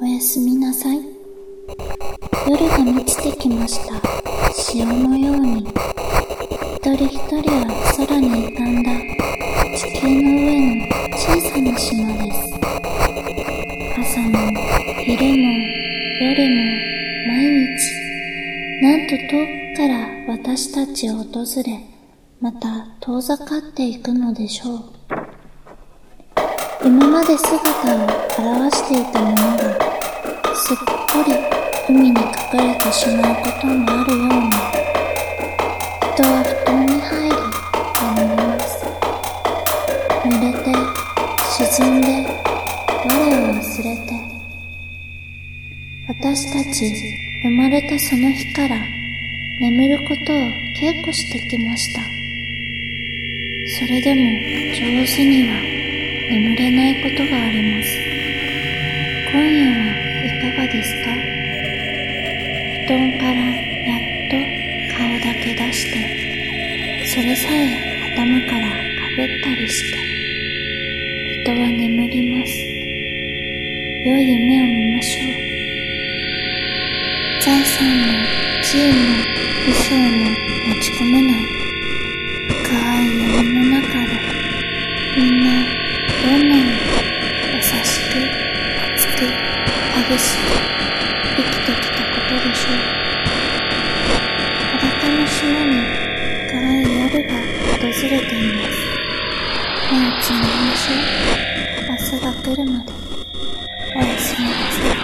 おやすみなさい。夜が満ちてきました。潮のように。一人一人は空に浮かんだ地球の上の小さな島です。朝も昼も夜も毎日、なんと遠くから私たちを訪れ、また遠ざかっていくのでしょう。今まで姿を現していたものが、すっぽり海に隠れてしまうこともあるように、人は布団に入り眠ります。濡れて、沈んで、我を忘れて。私たち生まれたその日から眠ることを稽古してきました。それでも上手には眠れないことがあります。今夜は団からやっと顔だけ出して、それさえ頭からかぶったりして、人は眠ります。良い夢を見ましょう。財産も地位も衣装も持ち込めない深い闇の中裸の島に暗い夜が訪れています。目をつむましょう。明日が来るまで。おやすみなさい。